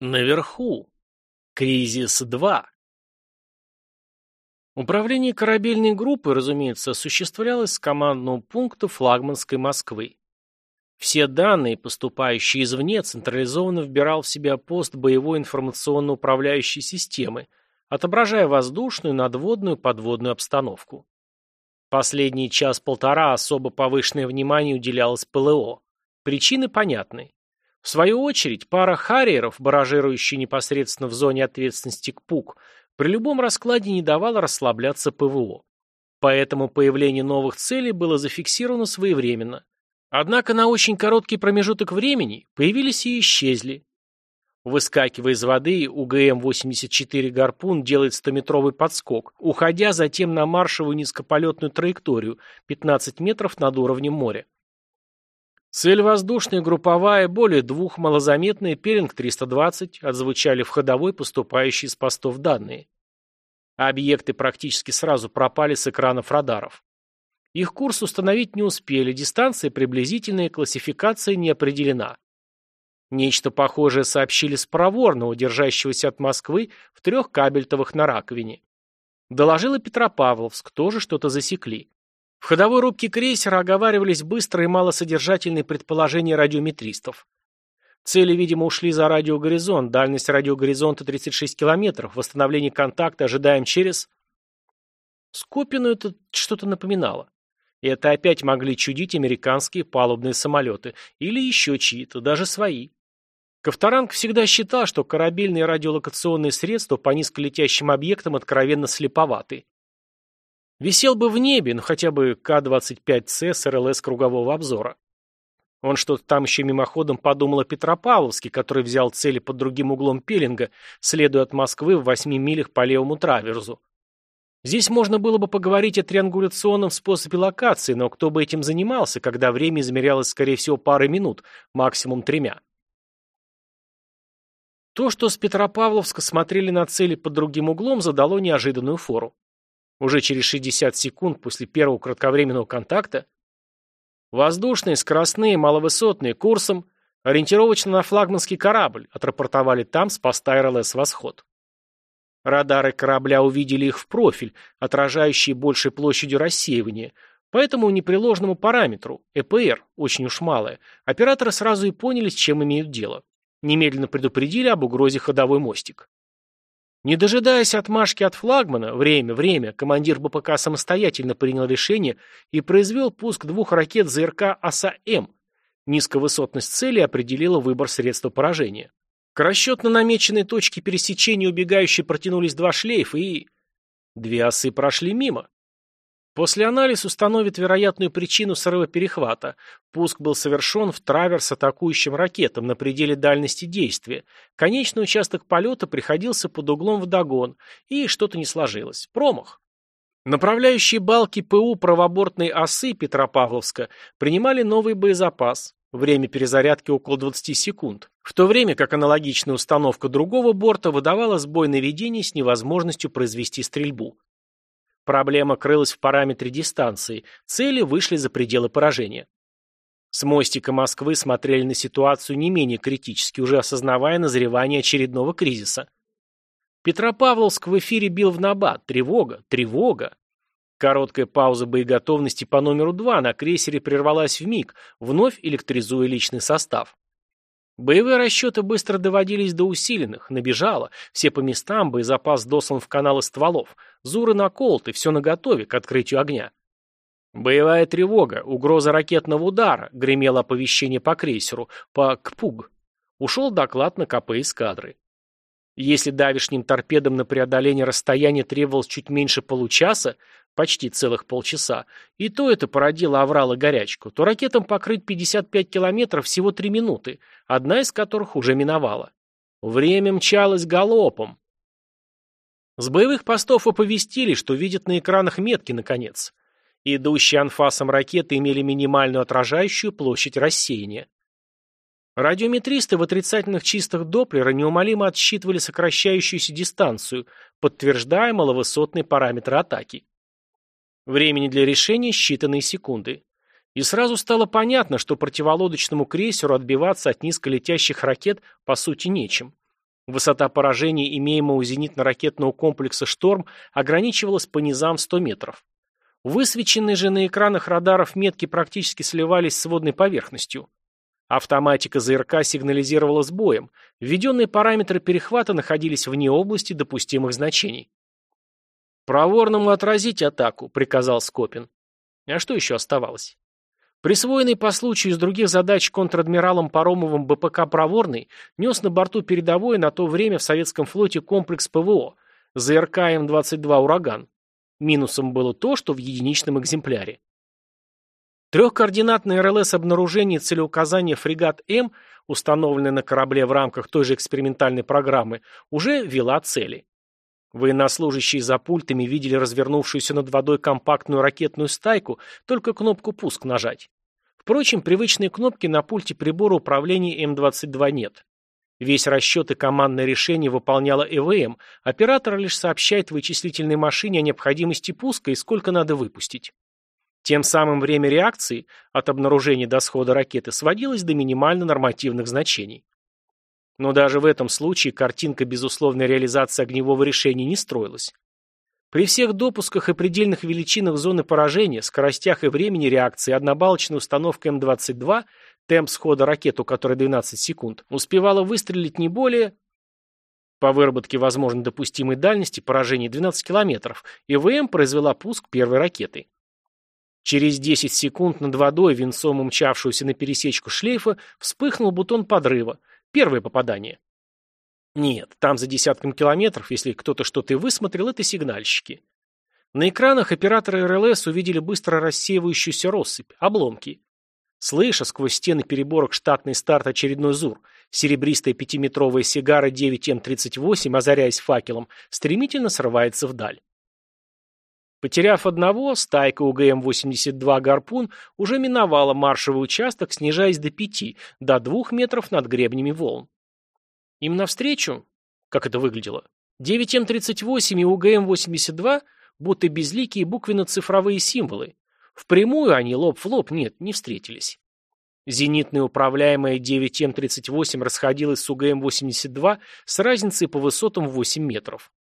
Наверху. Кризис-2. Управление корабельной группой, разумеется, осуществлялось с командного пункта флагманской Москвы. Все данные, поступающие извне, централизованно вбирал в себя пост боевой информационно-управляющей системы, отображая воздушную, надводную, подводную обстановку. Последний час-полтора особо повышенное внимание уделялось ПЛО. Причины понятны. В свою очередь, пара харриеров, баражирующие непосредственно в зоне ответственности КПУК, при любом раскладе не давала расслабляться ПВО. Поэтому появление новых целей было зафиксировано своевременно. Однако на очень короткий промежуток времени появились и исчезли. Выскакивая из воды, УГМ-84 «Гарпун» делает 100-метровый подскок, уходя затем на маршевую низкополетную траекторию 15 метров над уровнем моря. Цель воздушная, групповая, более двух, малозаметная, Пелинг-320, отзвучали в ходовой, поступающие с постов данные. Объекты практически сразу пропали с экранов радаров. Их курс установить не успели, дистанция приблизительная, классификация не определена. Нечто похожее сообщили с проворного, держащегося от Москвы в трех кабельтовых на раковине. Доложила Петропавловск, тоже что-то засекли. В ходовой рубке крейсера оговаривались быстрые и малосодержательные предположения радиометристов. Цели, видимо, ушли за радиогоризонт, дальность радиогоризонта 36 километров, восстановление контакта ожидаем через... Скопину это что-то напоминало. И это опять могли чудить американские палубные самолеты, или еще чьи-то, даже свои. Ковторанг всегда считал, что корабельные радиолокационные средства по низколетящим объектам откровенно слеповаты. Висел бы в небе, ну хотя бы К-25С с РЛС кругового обзора. Он что-то там еще мимоходом подумал о Петропавловске, который взял цели под другим углом пелинга, следуя от Москвы в восьми милях по левому траверзу. Здесь можно было бы поговорить о триангуляционном способе локации, но кто бы этим занимался, когда время измерялось, скорее всего, парой минут, максимум тремя. То, что с Петропавловска смотрели на цели под другим углом, задало неожиданную фору. Уже через 60 секунд после первого кратковременного контакта «Воздушные, скоростные, маловысотные, курсом, ориентировочно на флагманский корабль», отрапортовали там с поста РЛС «Восход». Радары корабля увидели их в профиль, отражающие большей площадью рассеивания, поэтому непреложному параметру, ЭПР, очень уж малое, операторы сразу и поняли, с чем имеют дело. Немедленно предупредили об угрозе ходовой мостик. Не дожидаясь отмашки от флагмана, время, время, командир БПК самостоятельно принял решение и произвел пуск двух ракет ЗРК АСА-М. Низковысотность цели определила выбор средства поражения. К расчетно намеченной точке пересечения убегающие протянулись два шлейфа и... Две осы прошли мимо. После анализ установит вероятную причину срыва перехвата. Пуск был совершен в траверс атакующим ракетам на пределе дальности действия. Конечный участок полета приходился под углом в догон, и что-то не сложилось. Промах. Направляющие балки ПУ правобортной осы Петропавловска принимали новый боезапас. Время перезарядки около 20 секунд, в то время как аналогичная установка другого борта выдавала сбой наведения с невозможностью произвести стрельбу. Проблема крылась в параметре дистанции, цели вышли за пределы поражения. С мостика Москвы смотрели на ситуацию не менее критически, уже осознавая назревание очередного кризиса. Петропавловск в эфире бил в набат. Тревога, тревога. Короткая пауза боеготовности по номеру 2 на крейсере прервалась в миг, вновь электризуя личный состав. Боевые расчеты быстро доводились до усиленных, набежало, все по местам, боезапас дослан в каналы стволов, зуры наколоты, все наготове к открытию огня. Боевая тревога, угроза ракетного удара, гремело оповещение по крейсеру, по КПУГ. Ушел доклад на КП эскадры. Если давишним торпедам на преодоление расстояния требовалось чуть меньше получаса, почти целых полчаса, и то это породило аврал и горячку, то ракетам покрыть 55 километров всего 3 минуты, одна из которых уже миновала. Время мчалось галопом. С боевых постов оповестили, что видят на экранах метки, наконец. Идущие анфасом ракеты имели минимальную отражающую площадь рассеяния. Радиометристы в отрицательных чистых Доплера неумолимо отсчитывали сокращающуюся дистанцию, подтверждая маловысотные параметры атаки. Времени для решения считанные секунды. И сразу стало понятно, что противолодочному крейсеру отбиваться от низколетящих ракет по сути нечем. Высота поражения имеемого зенитно-ракетного комплекса «Шторм» ограничивалась по низам в 100 метров. Высвеченные же на экранах радаров метки практически сливались с водной поверхностью. Автоматика ЗРК сигнализировала сбоем. Введенные параметры перехвата находились вне области допустимых значений. «Проворному отразить атаку», — приказал Скопин. А что еще оставалось? Присвоенный по случаю из других задач контр-адмиралом Паромовым БПК «Проворный» нес на борту передовой на то время в советском флоте комплекс ПВО ЗРК М-22 «Ураган». Минусом было то, что в единичном экземпляре. Трехкоординатное РЛС обнаружения целеуказания фрегат М, установленное на корабле в рамках той же экспериментальной программы, уже вела цели. Военнослужащие за пультами видели развернувшуюся над водой компактную ракетную стайку, только кнопку «Пуск» нажать. Впрочем, привычной кнопки на пульте прибора управления М-22 нет. Весь расчет и командное решение выполняла ЭВМ, оператор лишь сообщает вычислительной машине о необходимости пуска и сколько надо выпустить. Тем самым время реакции от обнаружения до схода ракеты сводилось до минимально нормативных значений. Но даже в этом случае картинка безусловной реализации огневого решения не строилась. При всех допусках и предельных величинах зоны поражения, скоростях и времени реакции однобалочная установка М-22, темп схода ракет, у которой 12 секунд, успевала выстрелить не более по выработке возможно допустимой дальности поражения 12 километров, и ВМ произвела пуск первой ракеты. Через 10 секунд над водой, венцом умчавшуюся на пересечку шлейфа, вспыхнул бутон подрыва, Первое попадание. Нет, там за десятком километров, если кто-то что-то высмотрел, это сигнальщики. На экранах операторы РЛС увидели быстро рассеивающуюся россыпь, обломки. Слыша сквозь стены переборок штатный старт очередной ЗУР, серебристая пятиметровая сигара 9М38, озаряясь факелом, стремительно срывается вдаль. Потеряв одного, стайка УГМ-82 «Гарпун» уже миновала маршевый участок, снижаясь до пяти, до двух метров над гребнями волн. Им навстречу, как это выглядело, 9М-38 и УГМ-82 будто безликие буквенно-цифровые символы. Впрямую они лоб в лоб, нет, не встретились. Зенитная управляемая 9М-38 расходилась с УГМ-82 с разницей по высотам в 8 метров.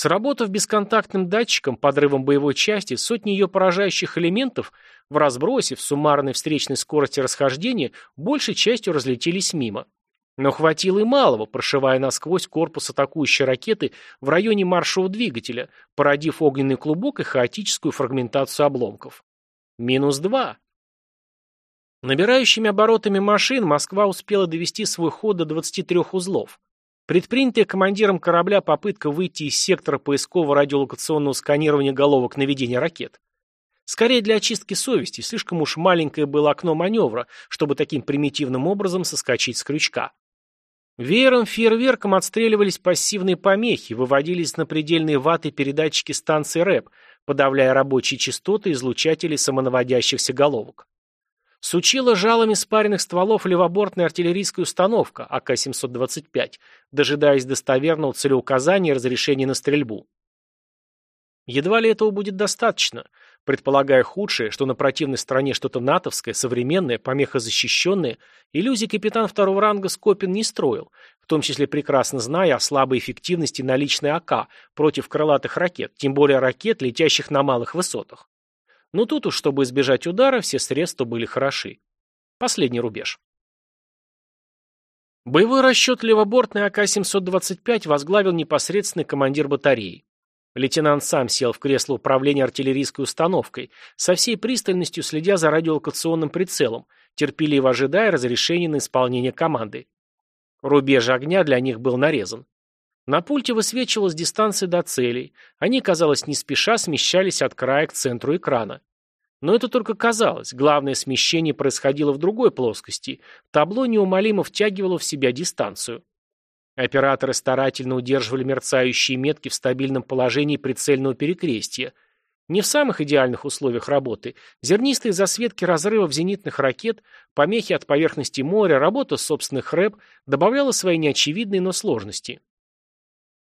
Сработав бесконтактным датчиком, подрывом боевой части, сотни ее поражающих элементов в разбросе, в суммарной встречной скорости расхождения, большей частью разлетелись мимо. Но хватило и малого, прошивая насквозь корпус атакующей ракеты в районе маршевого двигателя, породив огненный клубок и хаотическую фрагментацию обломков. Минус два. Набирающими оборотами машин Москва успела довести свой ход до 23 узлов. Предпринятая командиром корабля попытка выйти из сектора поискового радиолокационного сканирования головок наведения ракет. Скорее для очистки совести, слишком уж маленькое было окно маневра, чтобы таким примитивным образом соскочить с крючка. Веером-фейерверком отстреливались пассивные помехи, выводились на предельные ваты передатчики станции РЭП, подавляя рабочие частоты излучателей самонаводящихся головок. Сучила жалами спаренных стволов левобортная артиллерийская установка АК-725, дожидаясь достоверного целеуказания и разрешения на стрельбу. Едва ли этого будет достаточно, предполагая худшее, что на противной стороне что-то натовское, современное, помехозащищенное, иллюзий капитан второго ранга Скопин не строил, в том числе прекрасно зная о слабой эффективности наличной АК против крылатых ракет, тем более ракет, летящих на малых высотах. Но тут уж, чтобы избежать удара, все средства были хороши. Последний рубеж. Боевой расчет левобортной АК-725 возглавил непосредственный командир батареи. Лейтенант сам сел в кресло управления артиллерийской установкой, со всей пристальностью следя за радиолокационным прицелом, терпеливо ожидая разрешения на исполнение команды. Рубеж огня для них был нарезан. На пульте высвечивалась дистанция до целей. Они, казалось, не спеша смещались от края к центру экрана. Но это только казалось. Главное смещение происходило в другой плоскости. Табло неумолимо втягивало в себя дистанцию. Операторы старательно удерживали мерцающие метки в стабильном положении прицельного перекрестия. Не в самых идеальных условиях работы. Зернистые засветки разрывов зенитных ракет, помехи от поверхности моря, работа собственных рэп добавляла свои неочевидные, но сложности.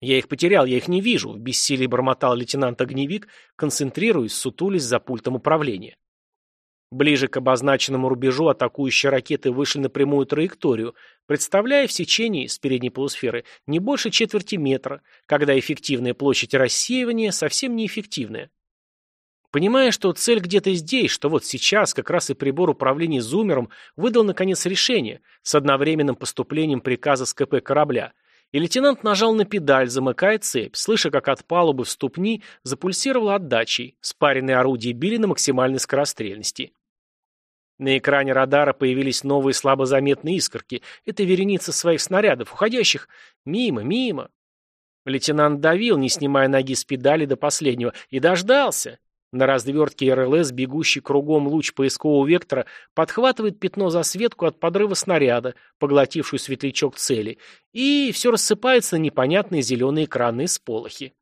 «Я их потерял, я их не вижу», — в бессилии бормотал лейтенант Огневик, концентрируясь, сутулясь за пультом управления. Ближе к обозначенному рубежу атакующие ракеты вышли на прямую траекторию, представляя в сечении с передней полусферы не больше четверти метра, когда эффективная площадь рассеивания совсем неэффективная. Понимая, что цель где-то здесь, что вот сейчас как раз и прибор управления зумером выдал наконец решение с одновременным поступлением приказа с КП корабля, и лейтенант нажал на педаль, замыкая цепь, слыша, как от палубы в ступни запульсировала отдачей, спаренные орудия били на максимальной скорострельности. На экране радара появились новые слабо заметные искорки. Это вереница своих снарядов, уходящих мимо, мимо. Лейтенант давил, не снимая ноги с педали до последнего, и дождался. На развертке РЛС бегущий кругом луч поискового вектора подхватывает пятно засветку от подрыва снаряда, поглотившую светлячок цели, и все рассыпается на непонятные зеленые экранные сполохи.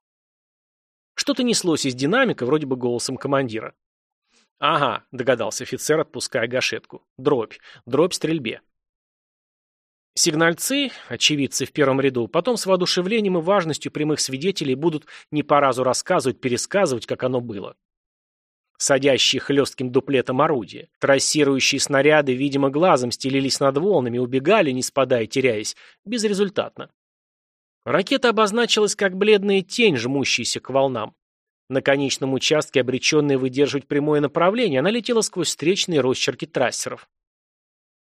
Что-то неслось из динамика, вроде бы голосом командира. «Ага», — догадался офицер, отпуская гашетку. «Дробь. Дробь стрельбе». Сигнальцы, очевидцы в первом ряду, потом с воодушевлением и важностью прямых свидетелей будут не по разу рассказывать, пересказывать, как оно было. Садящие хлестким дуплетом орудия, трассирующие снаряды, видимо, глазом стелились над волнами, убегали, не спадая, теряясь, безрезультатно. Ракета обозначилась как бледная тень, жмущаяся к волнам. На конечном участке, обреченная выдерживать прямое направление, она летела сквозь встречные росчерки трассеров.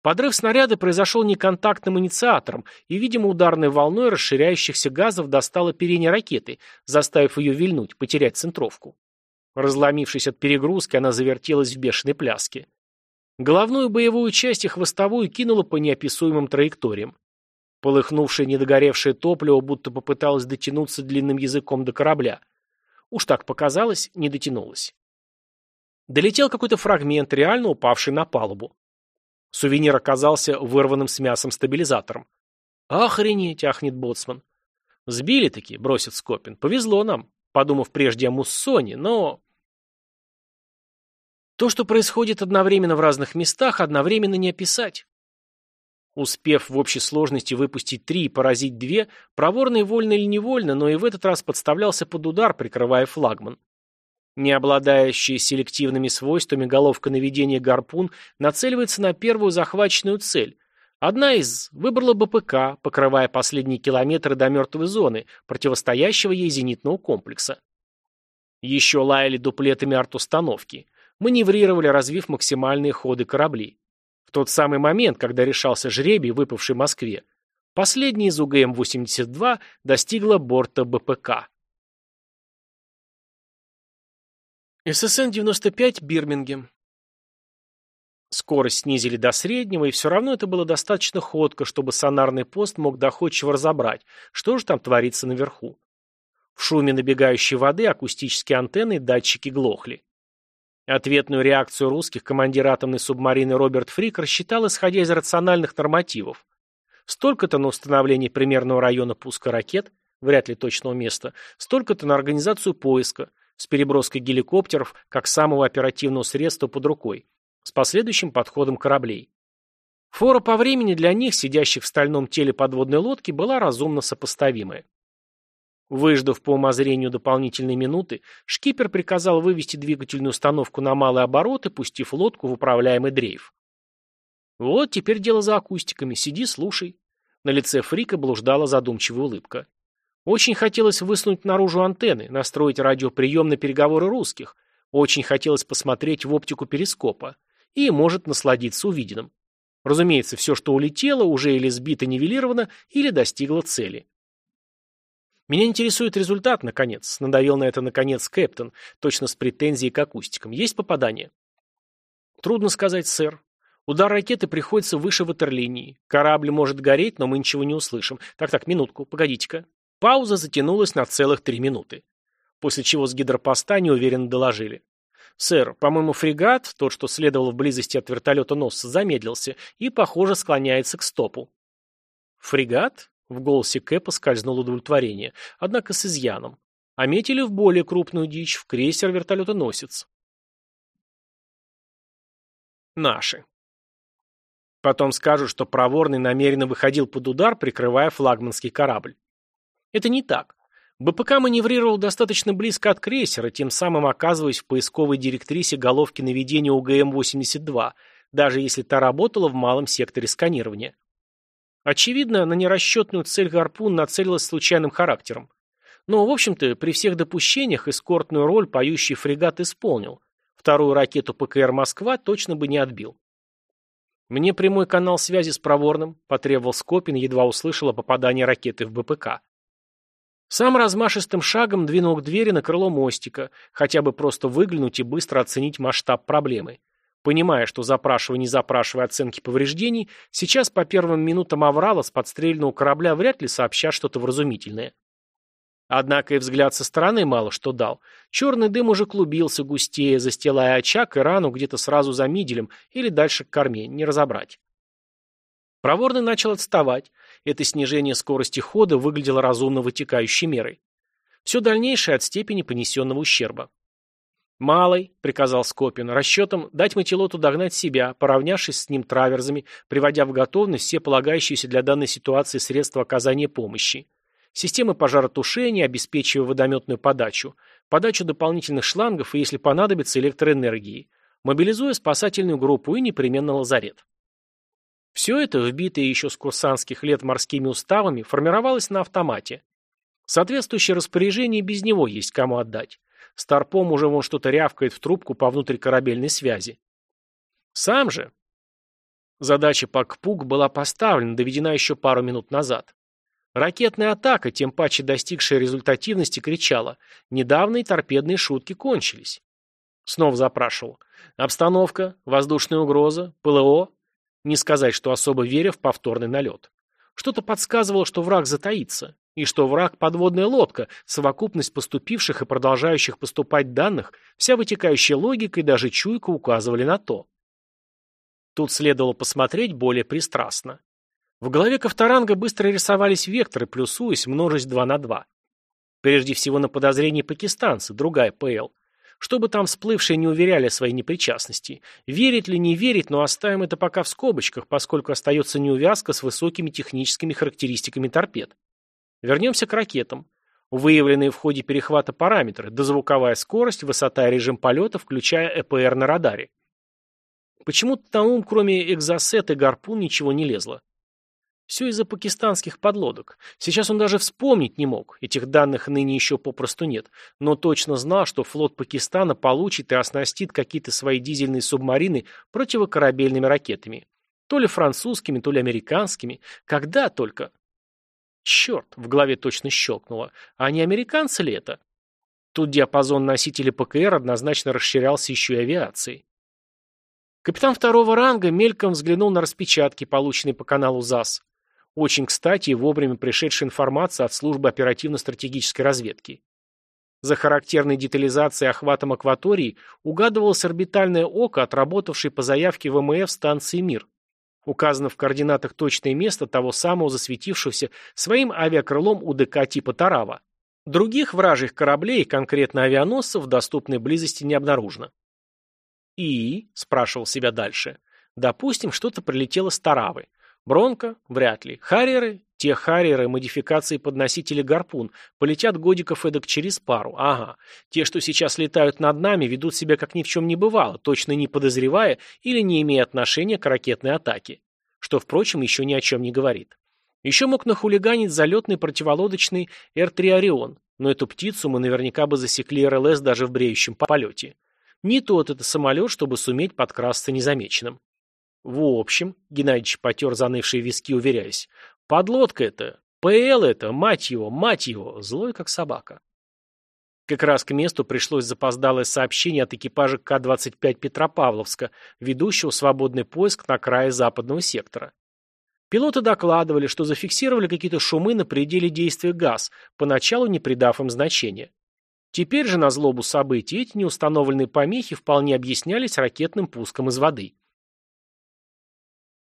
Подрыв снаряда произошел неконтактным инициатором, и, видимо, ударной волной расширяющихся газов достала передней ракеты, заставив ее вильнуть, потерять центровку. Разломившись от перегрузки, она завертелась в бешеной пляске. Головную боевую часть и хвостовую кинула по неописуемым траекториям. Полыхнувшее недогоревшее топливо будто попыталось дотянуться длинным языком до корабля. Уж так показалось, не дотянулось. Долетел какой-то фрагмент, реально упавший на палубу. Сувенир оказался вырванным с мясом стабилизатором. «Охренеть!» — ахнет боцман. «Сбили-таки», — бросит Скопин. «Повезло нам», подумав прежде о Муссоне, но... То, что происходит одновременно в разных местах, одновременно не описать. Успев в общей сложности выпустить три и поразить две, проворный вольно или невольно, но и в этот раз подставлялся под удар, прикрывая флагман. Не обладающая селективными свойствами головка наведения гарпун нацеливается на первую захваченную цель. Одна из выбрала БПК, покрывая последние километры до мертвой зоны, противостоящего ей зенитного комплекса. Еще лаяли дуплетами артустановки. Маневрировали, развив максимальные ходы корабли. В тот самый момент, когда решался жребий, выпавший Москве, последний из УГМ-82 достигла борта БПК. ССН-95 Бирмингем. Скорость снизили до среднего, и все равно это было достаточно ходко, чтобы сонарный пост мог доходчиво разобрать, что же там творится наверху. В шуме набегающей воды акустические антенны и датчики глохли. Ответную реакцию русских командир атомной субмарины Роберт Фрик рассчитал, исходя из рациональных нормативов. Столько-то на установление примерного района пуска ракет, вряд ли точного места, столько-то на организацию поиска, с переброской геликоптеров как самого оперативного средства под рукой, с последующим подходом кораблей. Фора по времени для них, сидящих в стальном теле подводной лодки, была разумно сопоставимая. Выждав по умозрению дополнительные минуты, шкипер приказал вывести двигательную установку на малые обороты, пустив лодку в управляемый дрейф. Вот теперь дело за акустиками. Сиди, слушай. На лице Фрика блуждала задумчивая улыбка. Очень хотелось высунуть наружу антенны, настроить радиоприем на переговоры русских. Очень хотелось посмотреть в оптику перископа. И может насладиться увиденным. Разумеется, все, что улетело, уже или сбито нивелировано, или достигло цели. Меня интересует результат, наконец. Надавил на это, наконец, Кэптон, точно с претензией к акустикам. Есть попадание? Трудно сказать, сэр. Удар ракеты приходится выше ватерлинии. Корабль может гореть, но мы ничего не услышим. Так-так, минутку, погодите-ка. Пауза затянулась на целых три минуты. После чего с гидропоста неуверенно доложили. «Сэр, по-моему, фрегат, тот, что следовал в близости от вертолета Носса, замедлился и, похоже, склоняется к стопу». «Фрегат?» В голосе Кэпа скользнуло удовлетворение, однако с изъяном. А метили в более крупную дичь, в крейсер вертолетоносец. Наши. Потом скажут, что проворный намеренно выходил под удар, прикрывая флагманский корабль. Это не так. БПК маневрировал достаточно близко от крейсера, тем самым оказываясь в поисковой директрисе головки наведения УГМ-82, даже если та работала в малом секторе сканирования. Очевидно, на нерасчетную цель «Гарпун» нацелилась случайным характером. Но, в общем-то, при всех допущениях эскортную роль поющий фрегат исполнил. Вторую ракету ПКР «Москва» точно бы не отбил. «Мне прямой канал связи с Проворным», – потребовал Скопин, едва услышал о попадании ракеты в БПК. Сам размашистым шагом двинул к двери на крыло мостика, хотя бы просто выглянуть и быстро оценить масштаб проблемы. Понимая, что запрашивая, не запрашивая оценки повреждений, сейчас по первым минутам аврала с подстрельного корабля вряд ли сообщат что-то вразумительное. Однако и взгляд со стороны мало что дал. Черный дым уже клубился густее, застилая очаг и рану где-то сразу за миделем или дальше к корме, не разобрать. Проворный начал отставать. Это снижение скорости хода выглядело разумно вытекающей мерой. Все дальнейшее от степени понесенного ущерба. «Малый», — приказал Скопин, — расчетом дать мотилоту догнать себя, поравнявшись с ним траверзами, приводя в готовность все полагающиеся для данной ситуации средства оказания помощи. Системы пожаротушения, обеспечивая водометную подачу, подачу дополнительных шлангов и, если понадобится, электроэнергии, мобилизуя спасательную группу и непременно лазарет. Все это, вбитое еще с курсантских лет морскими уставами, формировалось на автомате. Соответствующее распоряжение без него есть кому отдать. Старпом уже вон что-то рявкает в трубку по внутрикорабельной связи. Сам же. Задача по КПУК была поставлена, доведена еще пару минут назад. Ракетная атака, тем паче достигшая результативности, кричала «Недавние торпедные шутки кончились». Снова запрашивал. Обстановка, воздушная угроза, ПЛО, не сказать, что особо веря в повторный налет. Что-то подсказывало, что враг затаится, и что враг – подводная лодка, совокупность поступивших и продолжающих поступать данных, вся вытекающая логика и даже чуйка указывали на то. Тут следовало посмотреть более пристрастно. В голове Ковторанга быстро рисовались векторы, плюсуясь, множесть 2 на 2. Прежде всего на подозрение пакистанцы, другая ПЛ. Чтобы там всплывшие не уверяли о своей непричастности. Верить ли, не верить, но оставим это пока в скобочках, поскольку остается неувязка с высокими техническими характеристиками торпед. Вернемся к ракетам. Выявленные в ходе перехвата параметры, дозвуковая скорость, высота и режим полета, включая ЭПР на радаре. Почему-то на кроме экзосет и гарпун, ничего не лезло. Все из-за пакистанских подлодок. Сейчас он даже вспомнить не мог, этих данных ныне еще попросту нет, но точно знал, что флот Пакистана получит и оснастит какие-то свои дизельные субмарины противокорабельными ракетами. То ли французскими, то ли американскими. Когда только. Черт, в голове точно щелкнуло. А не американцы ли это? Тут диапазон носителей ПКР однозначно расширялся еще и авиацией. Капитан второго ранга мельком взглянул на распечатки, полученные по каналу ЗАС. Очень кстати и вовремя пришедшая информация от службы оперативно-стратегической разведки. За характерной детализацией охватом акватории угадывалось орбитальное око, отработавшее по заявке ВМФ станции «Мир». Указано в координатах точное место того самого засветившегося своим авиакрылом УДК типа «Тарава». Других вражьих кораблей, конкретно авианосцев, в доступной близости не обнаружено. «И?» – спрашивал себя дальше. «Допустим, что-то прилетело с Таравы. Бронко? Вряд ли. Харьеры? Те Харьеры, модификации под носители гарпун, полетят годиков эдак через пару. Ага. Те, что сейчас летают над нами, ведут себя как ни в чем не бывало, точно не подозревая или не имея отношения к ракетной атаке. Что, впрочем, еще ни о чем не говорит. Еще мог нахулиганить залетный противолодочный Р-3 «Орион», но эту птицу мы наверняка бы засекли РЛС даже в бреющем полете. Не тот это самолет, чтобы суметь подкрасться незамеченным. В общем, Геннадьевич потер занывшие виски, уверяясь, подлодка это, ПЛ это, мать его, мать его, злой как собака. Как раз к месту пришлось запоздалое сообщение от экипажа К-25 Петропавловска, ведущего свободный поиск на крае западного сектора. Пилоты докладывали, что зафиксировали какие-то шумы на пределе действия ГАЗ, поначалу не придав им значения. Теперь же на злобу событий эти неустановленные помехи вполне объяснялись ракетным пуском из воды.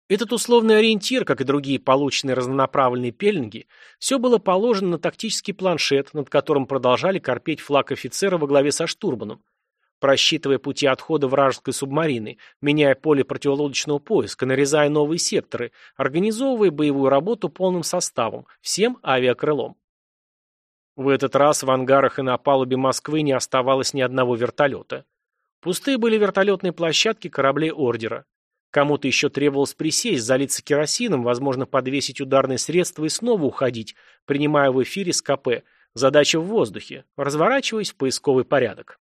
Этот условный ориентир, как и другие полученные разнонаправленные пеленги, все было положено на тактический планшет, над которым продолжали корпеть флаг офицера во главе со штурманом, просчитывая пути отхода вражеской субмарины, меняя поле противолодочного поиска, нарезая новые секторы, организовывая боевую работу полным составом, всем авиакрылом. В этот раз в ангарах и на палубе Москвы не оставалось ни одного вертолета. Пустые были вертолетные площадки кораблей Ордера. Кому-то еще требовалось присесть, залиться керосином, возможно, подвесить ударные средства и снова уходить, принимая в эфире с КП. Задача в воздухе, разворачиваясь в поисковый порядок.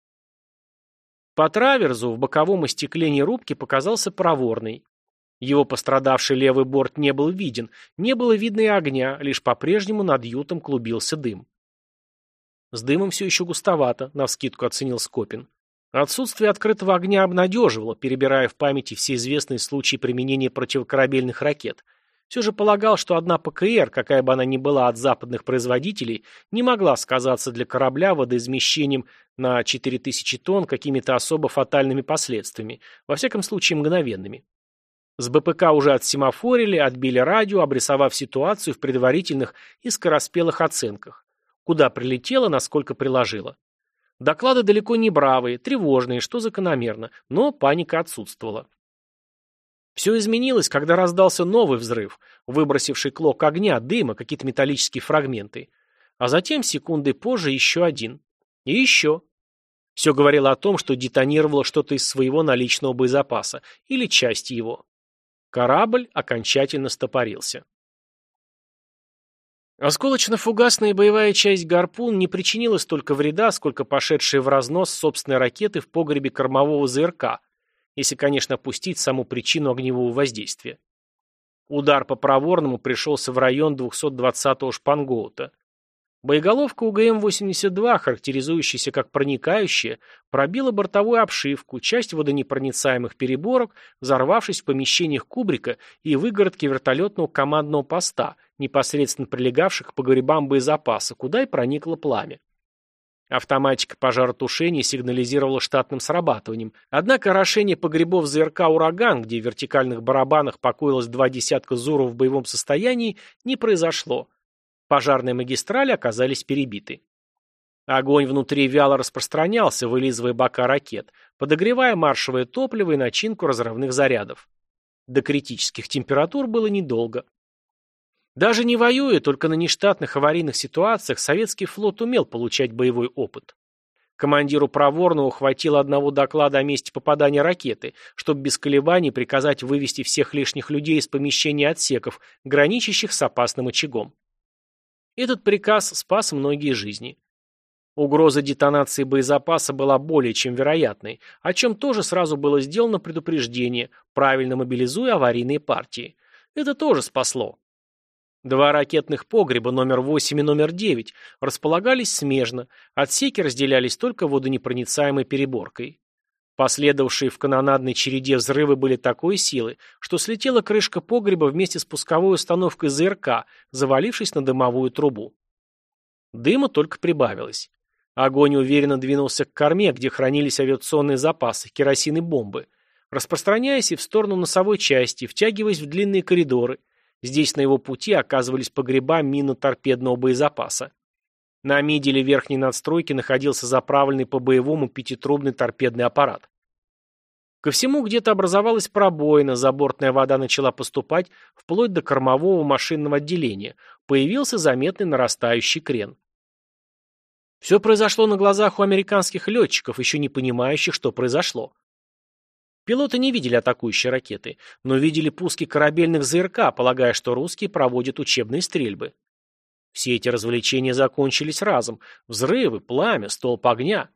По траверзу в боковом остеклении рубки показался проворный. Его пострадавший левый борт не был виден, не было видно и огня, лишь по-прежнему над ютом клубился дым. С дымом все еще густовато, навскидку оценил Скопин. Отсутствие открытого огня обнадеживало, перебирая в памяти все известные случаи применения противокорабельных ракет. Все же полагал, что одна ПКР, какая бы она ни была от западных производителей, не могла сказаться для корабля водоизмещением на 4000 тонн какими-то особо фатальными последствиями, во всяком случае мгновенными. С БПК уже отсемафорили, отбили радио, обрисовав ситуацию в предварительных и скороспелых оценках. Куда прилетело, насколько приложило. Доклады далеко не бравые, тревожные, что закономерно, но паника отсутствовала. Все изменилось, когда раздался новый взрыв, выбросивший клок огня, дыма, какие-то металлические фрагменты. А затем, секунды позже, еще один. И еще. Все говорило о том, что детонировало что-то из своего наличного боезапаса, или части его. Корабль окончательно стопорился. Осколочно-фугасная боевая часть «Гарпун» не причинила столько вреда, сколько пошедшие в разнос собственной ракеты в погребе кормового ЗРК, если, конечно, опустить саму причину огневого воздействия. Удар по проворному пришелся в район 220-го шпангоута. Боеголовка УГМ-82, характеризующаяся как проникающая, пробила бортовую обшивку, часть водонепроницаемых переборок, взорвавшись в помещениях кубрика и выгородке вертолетного командного поста, непосредственно прилегавших к погребам боезапаса, куда и проникло пламя. Автоматика пожаротушения сигнализировала штатным срабатыванием, однако орошение погребов ЗРК «Ураган», где в вертикальных барабанах покоилось два десятка зуров в боевом состоянии, не произошло – Пожарные магистрали оказались перебиты. Огонь внутри вяло распространялся, вылизывая бока ракет, подогревая маршевое топливо и начинку разрывных зарядов. До критических температур было недолго. Даже не воюя, только на нештатных аварийных ситуациях советский флот умел получать боевой опыт. Командиру проворного хватило одного доклада о месте попадания ракеты, чтобы без колебаний приказать вывести всех лишних людей из помещения отсеков, граничащих с опасным очагом. Этот приказ спас многие жизни. Угроза детонации боезапаса была более чем вероятной, о чем тоже сразу было сделано предупреждение, правильно мобилизуя аварийные партии. Это тоже спасло. Два ракетных погреба номер 8 и номер 9 располагались смежно, отсеки разделялись только водонепроницаемой переборкой. Последовавшие в канонадной череде взрывы были такой силы, что слетела крышка погреба вместе с пусковой установкой ЗРК, завалившись на дымовую трубу. Дыма только прибавилось. Огонь уверенно двинулся к корме, где хранились авиационные запасы, керосин и бомбы, распространяясь и в сторону носовой части, втягиваясь в длинные коридоры. Здесь на его пути оказывались погреба минно-торпедного боезапаса. На миделе верхней надстройки находился заправленный по-боевому пятитрубный торпедный аппарат. Ко всему где-то образовалась пробоина, забортная вода начала поступать вплоть до кормового машинного отделения, появился заметный нарастающий крен. Все произошло на глазах у американских летчиков, еще не понимающих, что произошло. Пилоты не видели атакующие ракеты, но видели пуски корабельных ЗРК, полагая, что русские проводят учебные стрельбы. Все эти развлечения закончились разом. Взрывы, пламя, столб огня.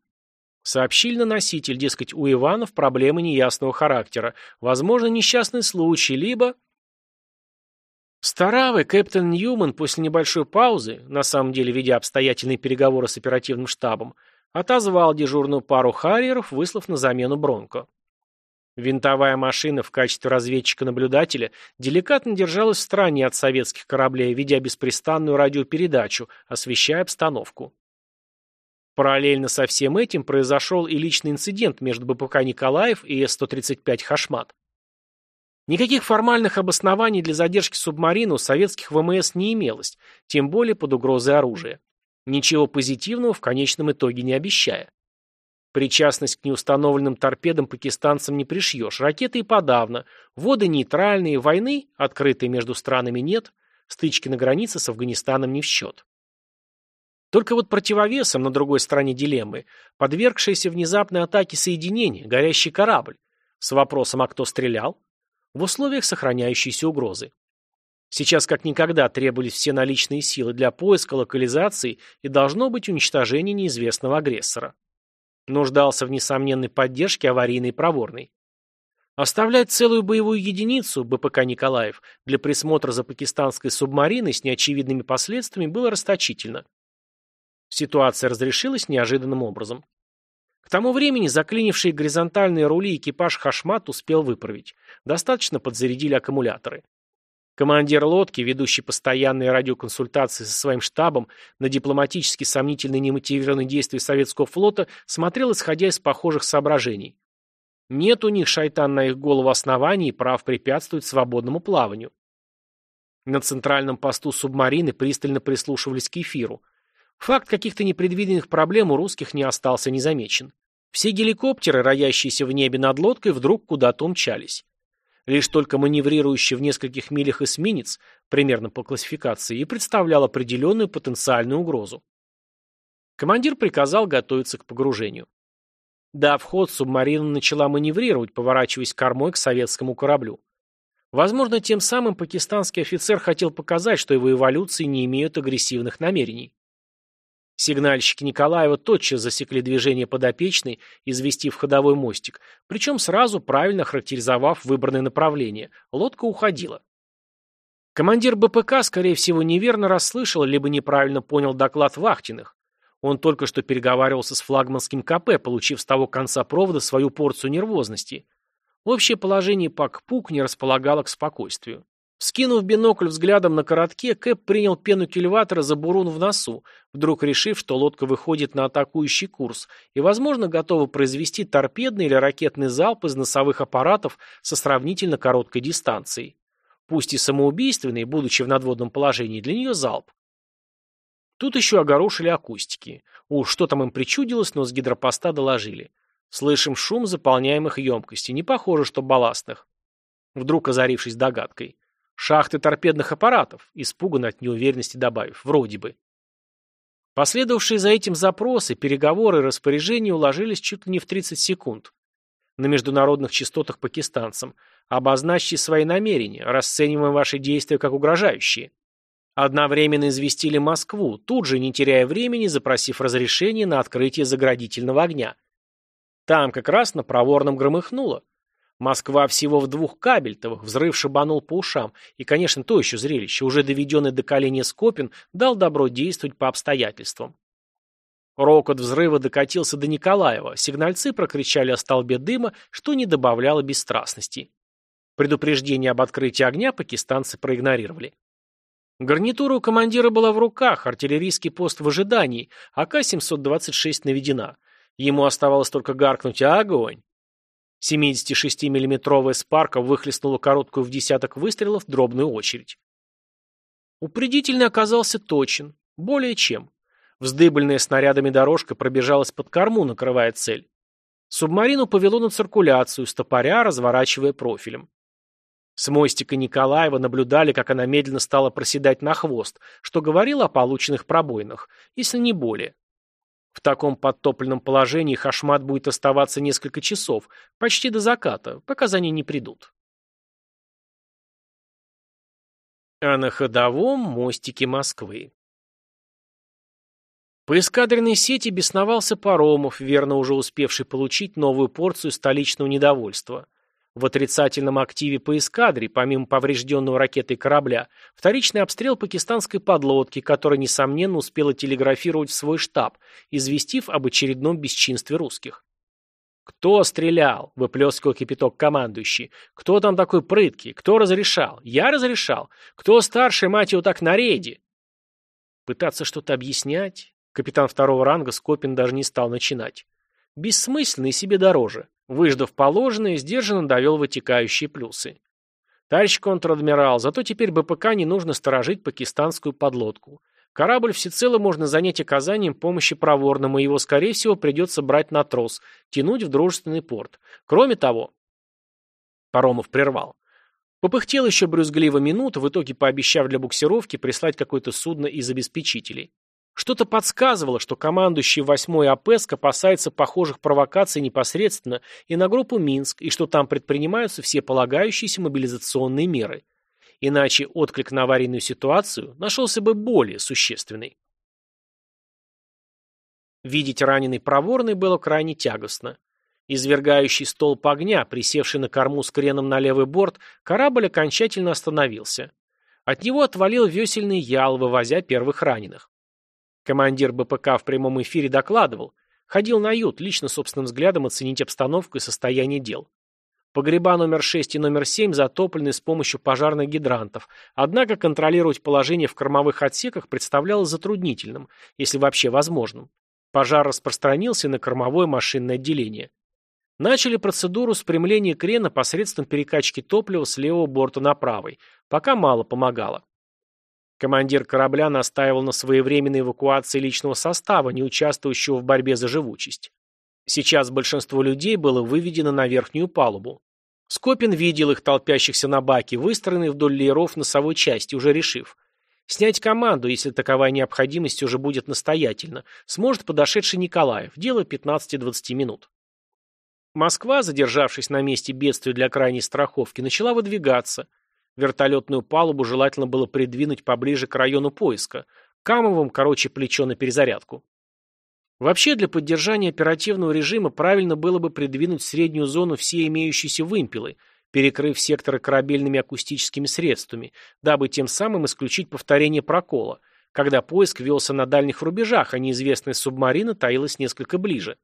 Сообщили на носитель, дескать, у Иванов проблемы неясного характера. Возможно, несчастный случай, либо... Старавый капитан Ньюман после небольшой паузы, на самом деле ведя обстоятельные переговоры с оперативным штабом, отозвал дежурную пару харьеров, выслав на замену Бронко. Винтовая машина в качестве разведчика-наблюдателя деликатно держалась в стороне от советских кораблей, ведя беспрестанную радиопередачу, освещая обстановку. Параллельно со всем этим произошел и личный инцидент между БПК «Николаев» и С-135 «Хашмат». Никаких формальных обоснований для задержки субмарины у советских ВМС не имелось, тем более под угрозой оружия. Ничего позитивного в конечном итоге не обещая. Причастность к неустановленным торпедам пакистанцам не пришьешь, ракеты и подавно. Воды нейтральные, войны, открытые между странами, нет. Стычки на границе с Афганистаном не в счет. Только вот противовесом на другой стороне дилеммы подвергшееся внезапной атаке соединение, горящий корабль, с вопросом «а кто стрелял?» в условиях сохраняющейся угрозы. Сейчас как никогда требовались все наличные силы для поиска, локализации и должно быть уничтожения неизвестного агрессора. Нуждался в несомненной поддержке аварийной и проворной. Оставлять целую боевую единицу БПК «Николаев» для присмотра за пакистанской субмариной с неочевидными последствиями было расточительно. Ситуация разрешилась неожиданным образом. К тому времени заклинившие горизонтальные рули экипаж «Хашмат» успел выправить. Достаточно подзарядили аккумуляторы. Командир лодки, ведущий постоянные радиоконсультации со своим штабом на дипломатически сомнительные немотивированные действия советского флота, смотрел, исходя из похожих соображений. Нет у них, шайтан, на их голову оснований и прав препятствует свободному плаванию. На центральном посту субмарины пристально прислушивались к эфиру. Факт каких-то непредвиденных проблем у русских не остался незамечен. Все геликоптеры, роящиеся в небе над лодкой, вдруг куда-то умчались. Лишь только маневрирующий в нескольких милях эсминец, примерно по классификации, и представлял определенную потенциальную угрозу. Командир приказал готовиться к погружению. Дав ход, субмарина начала маневрировать, поворачиваясь кормой к советскому кораблю. Возможно, тем самым пакистанский офицер хотел показать, что его эволюции не имеют агрессивных намерений. Сигнальщики Николаева тотчас засекли движение подопечной, известив ходовой мостик, причем сразу правильно характеризовав выбранное направление. Лодка уходила. Командир БПК, скорее всего, неверно расслышал, либо неправильно понял доклад Вахтиных. Он только что переговаривался с флагманским КП, получив с того конца провода свою порцию нервозности. Общее положение Пак-Пук не располагало к спокойствию. Скинув бинокль взглядом на коротке, Кэп принял пену кильватора за бурун в носу, вдруг решив, что лодка выходит на атакующий курс и, возможно, готова произвести торпедный или ракетный залп из носовых аппаратов со сравнительно короткой дистанцией. Пусть и самоубийственный, будучи в надводном положении, для нее залп. Тут еще огорошили акустики. Уж что там им причудилось, но с гидропоста доложили. Слышим шум заполняемых емкостей. Не похоже, что балластных. Вдруг озарившись догадкой. Шахты торпедных аппаратов, испуганно от неуверенности добавив. Вроде бы. Последовавшие за этим запросы, переговоры и распоряжения уложились чуть ли не в 30 секунд. На международных частотах пакистанцам. Обозначьте свои намерения, расцениваем ваши действия как угрожающие. Одновременно известили Москву, тут же, не теряя времени, запросив разрешение на открытие заградительного огня. Там как раз на проворном громыхнуло. Москва всего в двух кабельтовых, взрыв шибанул по ушам, и, конечно, то еще зрелище, уже доведенный до коления Скопин, дал добро действовать по обстоятельствам. Рокот взрыва докатился до Николаева, сигнальцы прокричали о столбе дыма, что не добавляло бесстрастности. Предупреждение об открытии огня пакистанцы проигнорировали. Гарнитура у командира была в руках, артиллерийский пост в ожидании, АК-726 наведена. Ему оставалось только гаркнуть «Огонь!». 76-миллиметровая спарка выхлестнула короткую в десяток выстрелов дробную очередь. Упредительный оказался точен. Более чем. Вздыбленная снарядами дорожка пробежалась под корму, накрывая цель. Субмарину повело на циркуляцию, стопоря, разворачивая профилем. С мостика Николаева наблюдали, как она медленно стала проседать на хвост, что говорило о полученных пробоинах, если не более. В таком подтопленном положении Хашмат будет оставаться несколько часов, почти до заката, пока за ней не придут. А на ходовом мостике Москвы. По эскадренной сети бесновался Паромов, верно уже успевший получить новую порцию столичного недовольства – в отрицательном активе по эскадре, помимо поврежденного ракетой корабля, вторичный обстрел пакистанской подлодки, которая, несомненно, успела телеграфировать в свой штаб, известив об очередном бесчинстве русских. «Кто стрелял?» — выплескивал кипяток командующий. «Кто там такой прыткий? Кто разрешал? Я разрешал? Кто старший, мать его, так на рейде?» Пытаться что-то объяснять? Капитан второго ранга Скопин даже не стал начинать. Бессмысленно и себе дороже. Выждав положенное, сдержанно довел вытекающие плюсы. Товарищ контр-адмирал, зато теперь БПК не нужно сторожить пакистанскую подлодку. Корабль всецело можно занять оказанием помощи проворному, и его, скорее всего, придется брать на трос, тянуть в дружественный порт. Кроме того... Паромов прервал. Попыхтел еще брюзгливо минуту, в итоге пообещав для буксировки прислать какое-то судно из обеспечителей. Что-то подсказывало, что командующий 8-й АПСК опасается похожих провокаций непосредственно и на группу Минск, и что там предпринимаются все полагающиеся мобилизационные меры. Иначе отклик на аварийную ситуацию нашелся бы более существенный. Видеть раненый проворный было крайне тягостно. Извергающий столб огня, присевший на корму с креном на левый борт, корабль окончательно остановился. От него отвалил весельный ял, вывозя первых раненых. Командир БПК в прямом эфире докладывал. Ходил на ют, лично собственным взглядом оценить обстановку и состояние дел. Погреба номер 6 и номер 7 затоплены с помощью пожарных гидрантов, однако контролировать положение в кормовых отсеках представлялось затруднительным, если вообще возможным. Пожар распространился на кормовое машинное отделение. Начали процедуру спрямления крена посредством перекачки топлива с левого борта на правый, пока мало помогало. Командир корабля настаивал на своевременной эвакуации личного состава, не участвующего в борьбе за живучесть. Сейчас большинство людей было выведено на верхнюю палубу. Скопин видел их, толпящихся на баке, выстроенные вдоль лееров носовой части, уже решив. Снять команду, если таковая необходимость уже будет настоятельно, сможет подошедший Николаев, дело 15-20 минут. Москва, задержавшись на месте бедствия для крайней страховки, начала выдвигаться – Вертолетную палубу желательно было придвинуть поближе к району поиска. Камовым, короче, плечо на перезарядку. Вообще, для поддержания оперативного режима правильно было бы придвинуть среднюю зону все имеющиеся вымпелы, перекрыв секторы корабельными акустическими средствами, дабы тем самым исключить повторение прокола, когда поиск велся на дальних рубежах, а неизвестная субмарина таилась несколько ближе.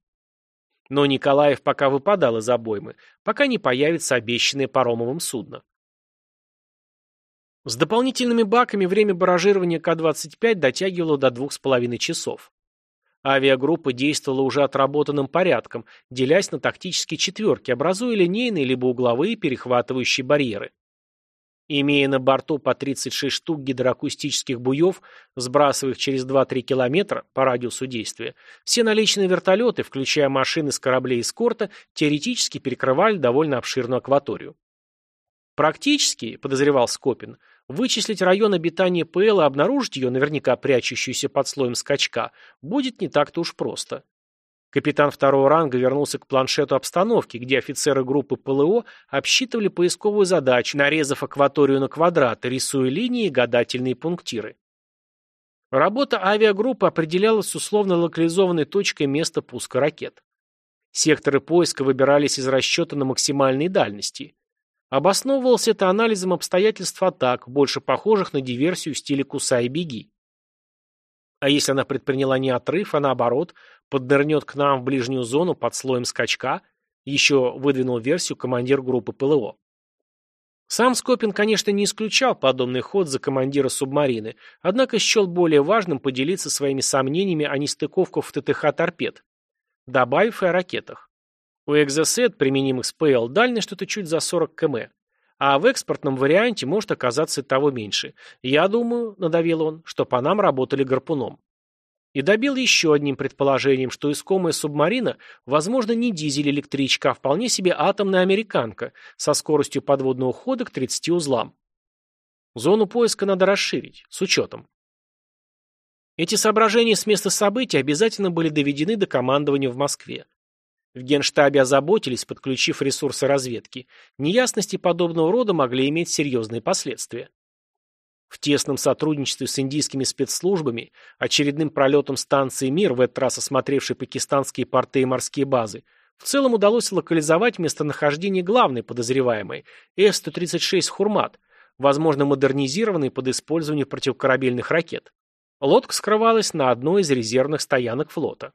Но Николаев пока выпадал из обоймы, пока не появится обещанное паромовым судно. С дополнительными баками время баражирования К-25 дотягивало до двух с половиной часов. Авиагруппа действовала уже отработанным порядком, делясь на тактические четверки, образуя линейные либо угловые перехватывающие барьеры. Имея на борту по 36 штук гидроакустических буев, сбрасывая их через 2-3 километра по радиусу действия, все наличные вертолеты, включая машины с кораблей эскорта, теоретически перекрывали довольно обширную акваторию. Практически, подозревал Скопин, Вычислить район обитания ПЛ и обнаружить ее, наверняка прячущуюся под слоем скачка, будет не так-то уж просто. Капитан второго ранга вернулся к планшету обстановки, где офицеры группы ПЛО обсчитывали поисковую задачу, нарезав акваторию на квадраты, рисуя линии и гадательные пунктиры. Работа авиагруппы определялась условно локализованной точкой места пуска ракет. Секторы поиска выбирались из расчета на максимальной дальности. Обосновывалось это анализом обстоятельств атак, больше похожих на диверсию в стиле «кусай и беги». А если она предприняла не отрыв, а наоборот, поднырнет к нам в ближнюю зону под слоем скачка, еще выдвинул версию командир группы ПЛО. Сам Скопин, конечно, не исключал подобный ход за командира субмарины, однако счел более важным поделиться своими сомнениями о нестыковках в ТТХ торпед, добавив и о ракетах. У экзосет, применимых с ПЛ, дальность что-то чуть за 40 км. А в экспортном варианте может оказаться и того меньше. Я думаю, надавил он, что по нам работали гарпуном. И добил еще одним предположением, что искомая субмарина, возможно, не дизель-электричка, а вполне себе атомная американка со скоростью подводного хода к 30 узлам. Зону поиска надо расширить, с учетом. Эти соображения с места событий обязательно были доведены до командования в Москве. В Генштабе озаботились, подключив ресурсы разведки. Неясности подобного рода могли иметь серьезные последствия. В тесном сотрудничестве с индийскими спецслужбами, очередным пролетом станции «Мир», в этот раз осмотревшей пакистанские порты и морские базы, в целом удалось локализовать местонахождение главной подозреваемой – С-136 «Хурмат», возможно модернизированной под использование противокорабельных ракет. Лодка скрывалась на одной из резервных стоянок флота.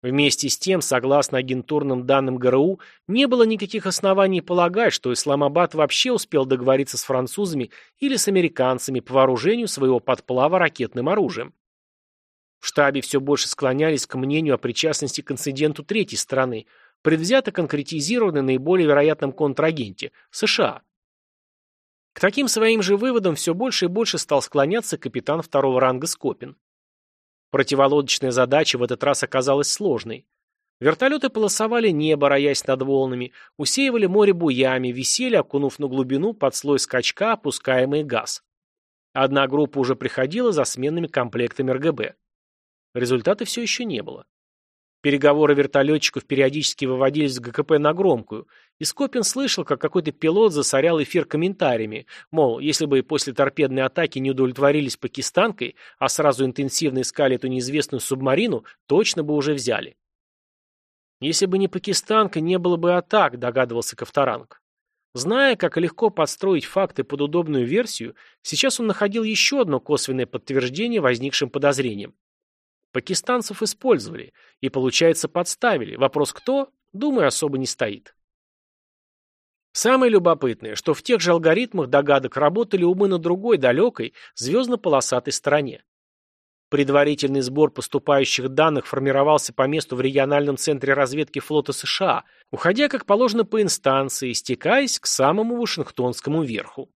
Вместе с тем, согласно агентурным данным ГРУ, не было никаких оснований полагать, что Исламабад вообще успел договориться с французами или с американцами по вооружению своего подплава ракетным оружием. В штабе все больше склонялись к мнению о причастности к инциденту третьей страны, предвзято конкретизированной наиболее вероятном контрагенте – США. К таким своим же выводам все больше и больше стал склоняться капитан второго ранга Скопин. Противолодочная задача в этот раз оказалась сложной. Вертолеты полосовали небо, роясь над волнами, усеивали море буями, висели, окунув на глубину под слой скачка опускаемый газ. Одна группа уже приходила за сменными комплектами РГБ. Результата все еще не было. Переговоры вертолетчиков периодически выводились с ГКП на громкую, и Скопин слышал, как какой-то пилот засорял эфир комментариями, мол, если бы после торпедной атаки не удовлетворились пакистанкой, а сразу интенсивно искали эту неизвестную субмарину, точно бы уже взяли. Если бы не пакистанка, не было бы атак, догадывался Ковторанг. Зная, как легко подстроить факты под удобную версию, сейчас он находил еще одно косвенное подтверждение возникшим подозрениям. Пакистанцев использовали, и, получается, подставили. Вопрос кто, думаю, особо не стоит. Самое любопытное, что в тех же алгоритмах догадок работали умы на другой, далекой, звездно-полосатой стороне. Предварительный сбор поступающих данных формировался по месту в региональном центре разведки флота США, уходя, как положено, по инстанции, стекаясь к самому Вашингтонскому верху.